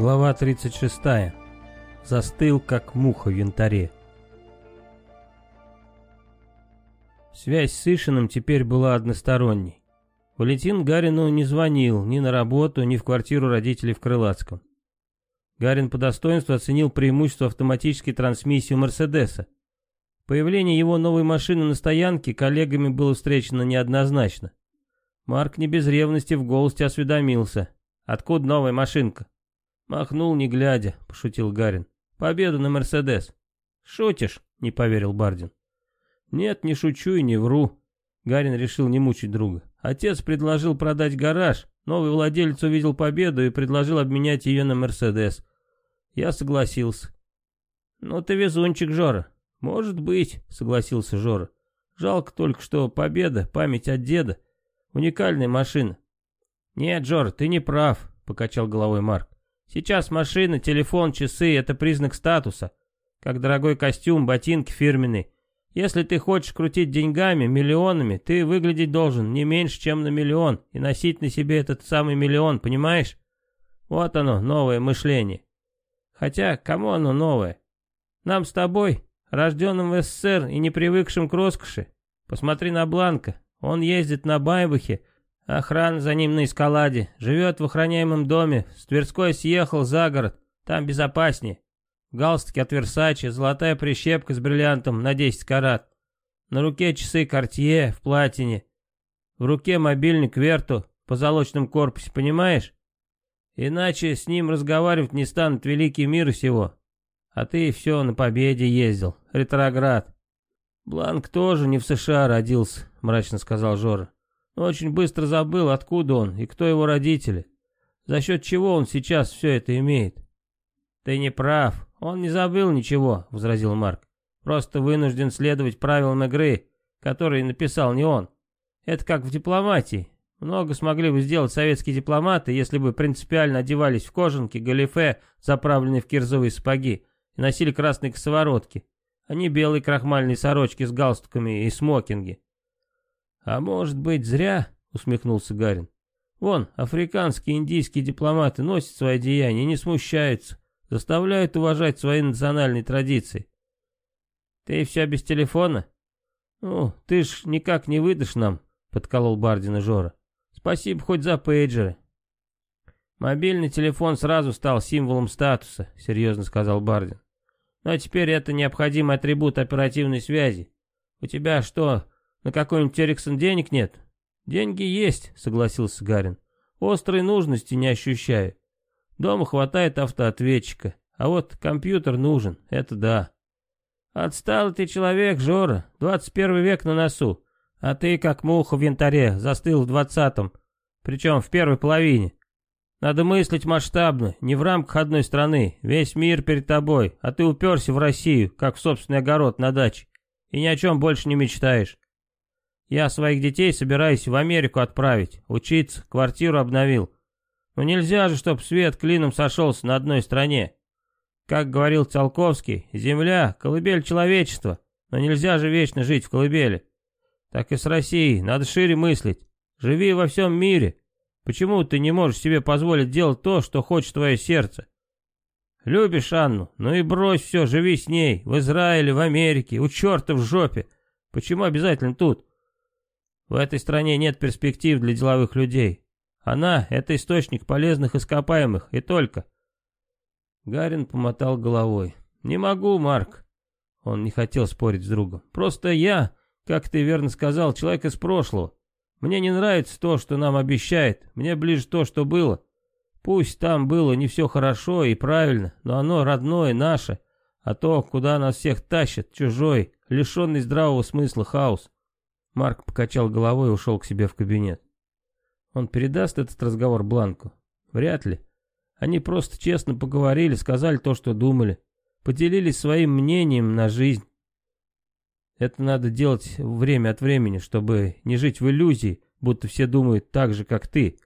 Глава 36. Застыл, как муха в янтаре. Связь с Ишиным теперь была односторонней. Валентин Гарину не звонил ни на работу, ни в квартиру родителей в Крылатском. Гарин по достоинству оценил преимущество автоматической трансмиссии у Мерседеса. Появление его новой машины на стоянке коллегами было встречено неоднозначно. Марк не без ревности в голосе осведомился. «Откуда новая машинка?» «Махнул, не глядя», — пошутил Гарин. «Победа на Мерседес». «Шутишь?» — не поверил Бардин. «Нет, не шучу и не вру». Гарин решил не мучить друга. Отец предложил продать гараж. Новый владелец увидел победу и предложил обменять ее на Мерседес. Я согласился. «Ну ты везунчик, Жора». «Может быть», — согласился Жора. «Жалко только, что победа, память от деда. Уникальная машина». «Нет, Жор, ты не прав», — покачал головой Марк. «Сейчас машина, телефон, часы — это признак статуса. Как дорогой костюм, ботинки фирменные. Если ты хочешь крутить деньгами, миллионами, ты выглядеть должен не меньше, чем на миллион, и носить на себе этот самый миллион, понимаешь? Вот оно, новое мышление. Хотя, кому оно новое? Нам с тобой, рожденным в СССР и не привыкшим к роскоши. Посмотри на Бланка. Он ездит на Байбахе, охрана за ним на эскаладе, живет в охраняемом доме, с Тверской съехал за город, там безопаснее. Галстуки от Версачи, золотая прищепка с бриллиантом на 10 карат. На руке часы Кортье в платине. В руке мобильник Верту в позолоченном корпусе, понимаешь? Иначе с ним разговаривать не станут великий мир сего. А ты все на победе ездил, ретроград. Бланк тоже не в США родился, мрачно сказал Жора. Очень быстро забыл, откуда он и кто его родители. За счет чего он сейчас все это имеет. Ты не прав, он не забыл ничего, возразил Марк. Просто вынужден следовать правилам игры, которые написал не он. Это как в дипломатии. Много смогли бы сделать советские дипломаты, если бы принципиально одевались в кожанки, галифе, заправленные в кирзовые сапоги, и носили красные косоворотки, а не белые крахмальные сорочки с галстуками и смокинги. «А может быть, зря?» — усмехнулся Гарин. «Вон, африканские индийские дипломаты носят свои деяния не смущаются, заставляют уважать свои национальные традиции. Ты все без телефона? Ну, ты ж никак не выдашь нам», — подколол Бардина Жора. Спасибо хоть за пейджеры. Мобильный телефон сразу стал символом статуса, серьезно сказал Бардин. Но теперь это необходимый атрибут оперативной связи. У тебя что, на какой-нибудь Эриксон денег нет? Деньги есть, согласился Гарин. Острой нужности не ощущаю. Дома хватает автоответчика, а вот компьютер нужен, это да. Отстал ты человек, Жора, 21 век на носу. А ты, как муха в янтаре, застыл в двадцатом, причем в первой половине. Надо мыслить масштабно, не в рамках одной страны, весь мир перед тобой, а ты уперся в Россию, как в собственный огород на даче, и ни о чем больше не мечтаешь. Я своих детей собираюсь в Америку отправить, учиться, квартиру обновил. Но нельзя же, чтоб свет клином сошелся на одной стране. Как говорил Циолковский, земля — колыбель человечества, но нельзя же вечно жить в колыбели. Так и с Россией, надо шире мыслить. Живи во всем мире. Почему ты не можешь себе позволить делать то, что хочет твое сердце? Любишь Анну? Ну и брось все, живи с ней. В Израиле, в Америке, у черта в жопе. Почему обязательно тут? В этой стране нет перспектив для деловых людей. Она — это источник полезных ископаемых, и только. Гарин помотал головой. «Не могу, Марк». Он не хотел спорить с другом. «Просто я как ты верно сказал, человек из прошлого. Мне не нравится то, что нам обещает, мне ближе то, что было. Пусть там было не все хорошо и правильно, но оно родное, наше. А то, куда нас всех тащат, чужой, лишенный здравого смысла хаос. Марк покачал головой и ушел к себе в кабинет. Он передаст этот разговор Бланку? Вряд ли. Они просто честно поговорили, сказали то, что думали. Поделились своим мнением на жизнь. Это надо делать время от времени, чтобы не жить в иллюзии, будто все думают так же, как ты.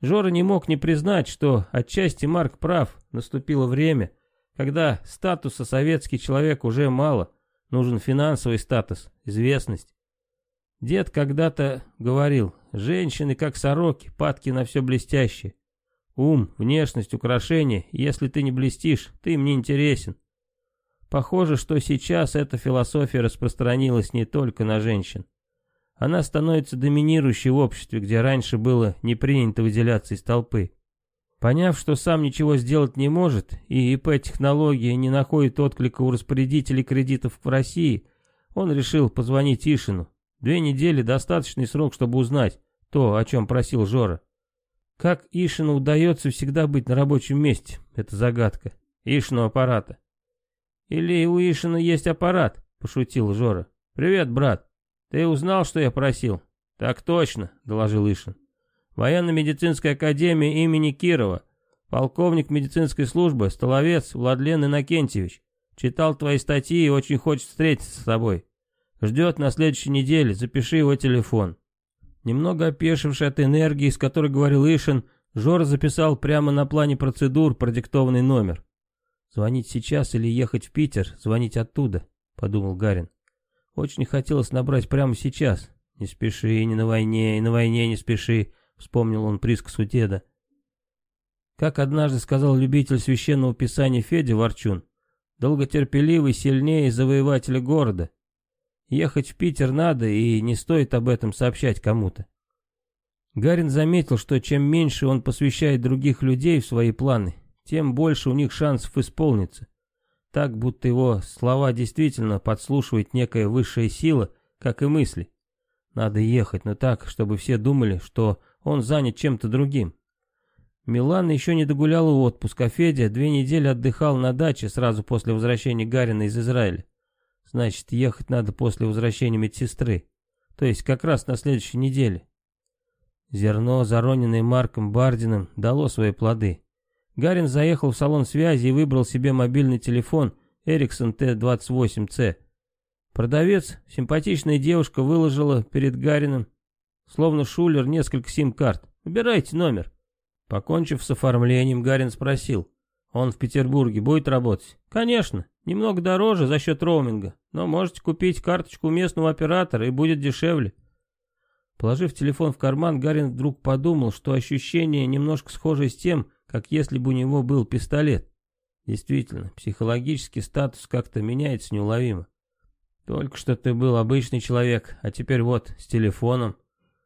Жора не мог не признать, что отчасти Марк прав, наступило время, когда статуса советский человек уже мало, нужен финансовый статус, известность. Дед когда-то говорил, женщины как сороки, падки на все блестящее. Ум, внешность, украшения, если ты не блестишь, ты им не интересен. Похоже, что сейчас эта философия распространилась не только на женщин. Она становится доминирующей в обществе, где раньше было не принято выделяться из толпы. Поняв, что сам ничего сделать не может, и ИП-технология не находит отклика у распорядителей кредитов в России, он решил позвонить Ишину. Две недели – достаточный срок, чтобы узнать то, о чем просил Жора. Как Ишину удается всегда быть на рабочем месте? Это загадка. Ишину аппарата. Или у Ишина есть аппарат? Пошутил Жора. Привет, брат. Ты узнал, что я просил? Так точно, доложил Ишин. Военно-медицинская академия имени Кирова. Полковник медицинской службы, столовец Владлен Иннокентьевич. Читал твои статьи и очень хочет встретиться с тобой. Ждет на следующей неделе, запиши его телефон. Немного опешивший от энергии, с которой говорил Ишин, Жора записал прямо на плане процедур продиктованный номер. «Звонить сейчас или ехать в Питер, звонить оттуда», — подумал Гарин. Очень хотелось набрать прямо сейчас. «Не спеши, не на войне, и на войне не спеши», — вспомнил он присказу деда. Как однажды сказал любитель священного писания Федя Ворчун, долготерпеливый сильнее завоевателя города. Ехать в Питер надо, и не стоит об этом сообщать кому-то. Гарин заметил, что чем меньше он посвящает других людей в свои планы, тем больше у них шансов исполниться. Так, будто его слова действительно подслушивает некая высшая сила, как и мысли. Надо ехать, но так, чтобы все думали, что он занят чем-то другим. Милана еще не догуляла отпуск, а Федя две недели отдыхал на даче сразу после возвращения Гарина из Израиля. Значит, ехать надо после возвращения медсестры. То есть как раз на следующей неделе. Зерно, зароненное Марком Бардиным, дало свои плоды. Гарин заехал в салон связи и выбрал себе мобильный телефон Ericsson T28C. Продавец, симпатичная девушка, выложила перед Гарином, словно шулер, несколько сим-карт. Выбирайте номер. Покончив с оформлением, Гарин спросил. Он в Петербурге будет работать? Конечно. Немного дороже за счет роуминга, но можете купить карточку местного оператора и будет дешевле. Положив телефон в карман, Гарин вдруг подумал, что ощущение немножко схоже с тем, как если бы у него был пистолет. Действительно, психологический статус как-то меняется неуловимо. Только что ты был обычный человек, а теперь вот, с телефоном.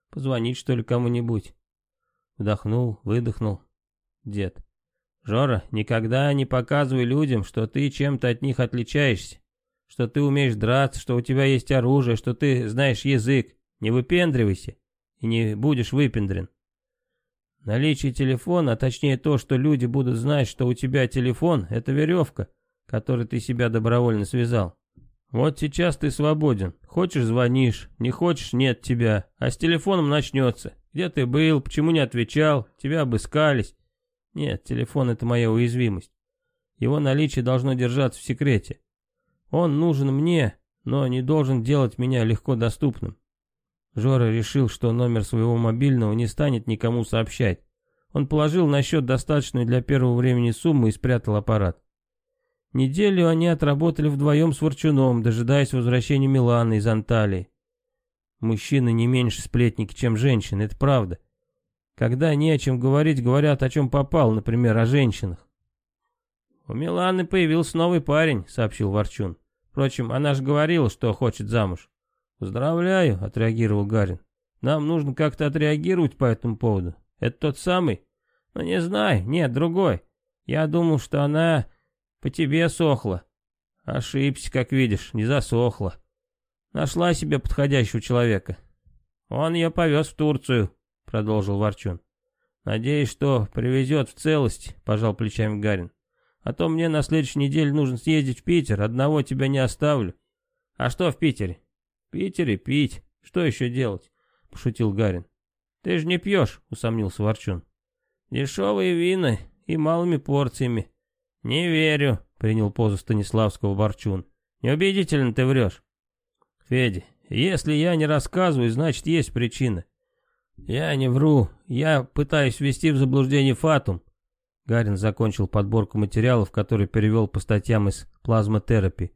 Позвонить, что ли, кому-нибудь? Вдохнул, выдохнул. Дед. Жора, никогда не показывай людям, что ты чем-то от них отличаешься. Что ты умеешь драться, что у тебя есть оружие, что ты знаешь язык. Не выпендривайся и не будешь выпендрен. Наличие телефона, а точнее то, что люди будут знать, что у тебя телефон, это веревка, которой ты себя добровольно связал. Вот сейчас ты свободен. Хочешь звонишь, не хочешь нет тебя. А с телефоном начнется. Где ты был, почему не отвечал, тебя обыскались. Нет, телефон это моя уязвимость. Его наличие должно держаться в секрете. Он нужен мне, но не должен делать меня легко доступным. Жора решил, что номер своего мобильного не станет никому сообщать. Он положил на счет достаточную для первого времени сумму и спрятал аппарат. Неделю они отработали вдвоем с Ворчуном, дожидаясь возвращения Миланы из Анталии. Мужчины не меньше сплетники, чем женщины, это правда. Когда не о чем говорить, говорят о чем попал, например, о женщинах. «У Миланы появился новый парень», — сообщил Ворчун. «Впрочем, она же говорила, что хочет замуж». «Поздравляю», — отреагировал Гарин. «Нам нужно как-то отреагировать по этому поводу. Это тот самый?» «Ну, не знаю. Нет, другой. Я думал, что она по тебе сохла. Ошибся, как видишь, не засохла. Нашла себе подходящего человека. Он ее повез в Турцию, продолжил Ворчун. Надеюсь, что привезет в целости, пожал плечами Гарин. А то мне на следующей неделе нужно съездить в Питер, одного тебя не оставлю. А что в Питере? В Питере пить. Что еще делать? Пошутил Гарин. Ты же не пьешь, усомнился Ворчун. Дешевые вина и малыми порциями. Не верю, принял позу Станиславского Ворчун. Неубедительно ты врешь. Федя, если я не рассказываю, значит есть причина. Я не вру, я пытаюсь ввести в заблуждение Фатум. Гарин закончил подборку материалов, которые перевел по статьям из плазмотерапии.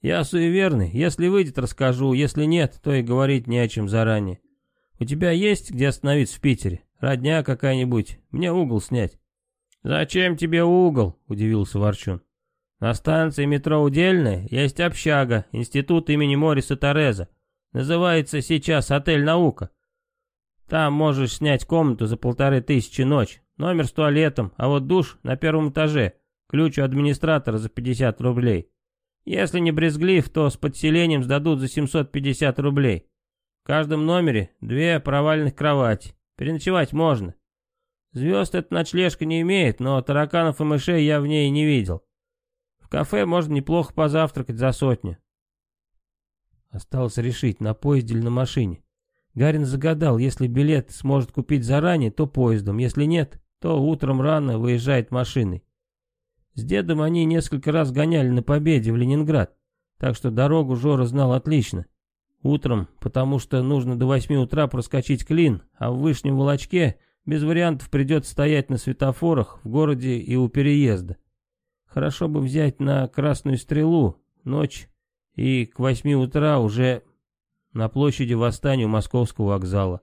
Я суеверный, если выйдет, расскажу, если нет, то и говорить не о чем заранее. У тебя есть где остановиться в Питере? Родня какая-нибудь, мне угол снять. «Зачем тебе угол?» — удивился Ворчун. «На станции метро Удельная есть общага, институт имени Мориса Тореза. Называется сейчас «Отель Наука». Там можешь снять комнату за полторы тысячи ночь, номер с туалетом, а вот душ на первом этаже, ключ у администратора за 50 рублей. Если не брезглив, то с подселением сдадут за 750 рублей. В каждом номере две провальных кровати. Переночевать можно. Звезд эта ночлежка не имеет, но тараканов и мышей я в ней не видел. В кафе можно неплохо позавтракать за сотню. Осталось решить, на поезде или на машине. Гарин загадал, если билет сможет купить заранее, то поездом, если нет, то утром рано выезжает машиной. С дедом они несколько раз гоняли на победе в Ленинград, так что дорогу Жора знал отлично. Утром, потому что нужно до восьми утра проскочить клин, а в Вышнем Волочке без вариантов придется стоять на светофорах в городе и у переезда. Хорошо бы взять на Красную Стрелу ночь и к восьми утра уже на площади Восстания у Московского вокзала.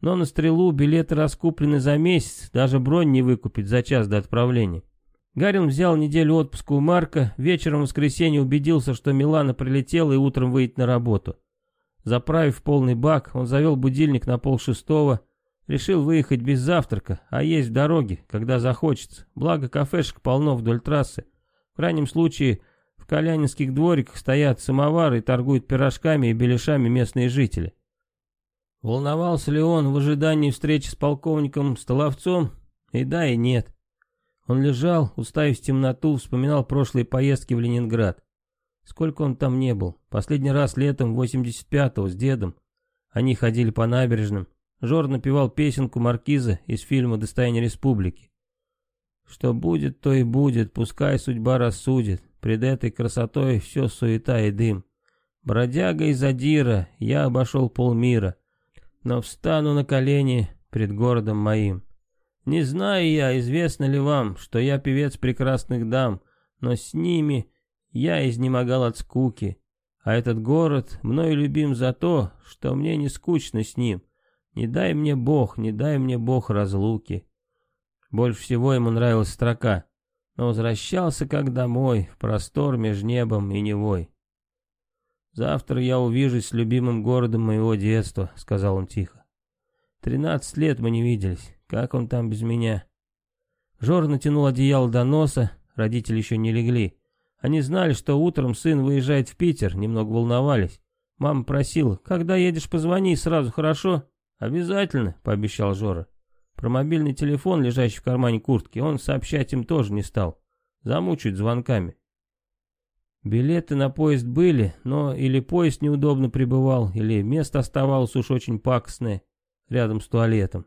Но на стрелу билеты раскуплены за месяц, даже бронь не выкупить за час до отправления. Гарин взял неделю отпуска у Марка, вечером в воскресенье убедился, что Милана прилетела и утром выйдет на работу. Заправив полный бак, он завел будильник на полшестого, решил выехать без завтрака, а есть в дороге, когда захочется, благо кафешек полно вдоль трассы. В крайнем случае калянинских двориках стоят самовары и торгуют пирожками и беляшами местные жители. Волновался ли он в ожидании встречи с полковником Столовцом? И да, и нет. Он лежал, уставив в темноту, вспоминал прошлые поездки в Ленинград. Сколько он там не был. Последний раз летом 85-го с дедом. Они ходили по набережным. Жор напевал песенку Маркиза из фильма «Достояние республики». Что будет, то и будет, пускай судьба рассудит. Пред этой красотой все суета и дым. Бродяга и задира, я обошел полмира, но встану на колени пред городом моим. Не знаю я, известно ли вам, что я певец прекрасных дам, но с ними я изнемогал от скуки, а этот город мною любим за то, что мне не скучно с ним. Не дай мне Бог, не дай мне Бог разлуки. Больше всего ему нравилась строка но возвращался как домой, в простор между небом и Невой. «Завтра я увижусь с любимым городом моего детства», — сказал он тихо. «Тринадцать лет мы не виделись. Как он там без меня?» Жор натянул одеяло до носа, родители еще не легли. Они знали, что утром сын выезжает в Питер, немного волновались. Мама просила, когда едешь, позвони сразу, хорошо? Обязательно, пообещал Жора. Про мобильный телефон, лежащий в кармане куртки, он сообщать им тоже не стал. Замучают звонками. Билеты на поезд были, но или поезд неудобно прибывал, или место оставалось уж очень пакостное, рядом с туалетом.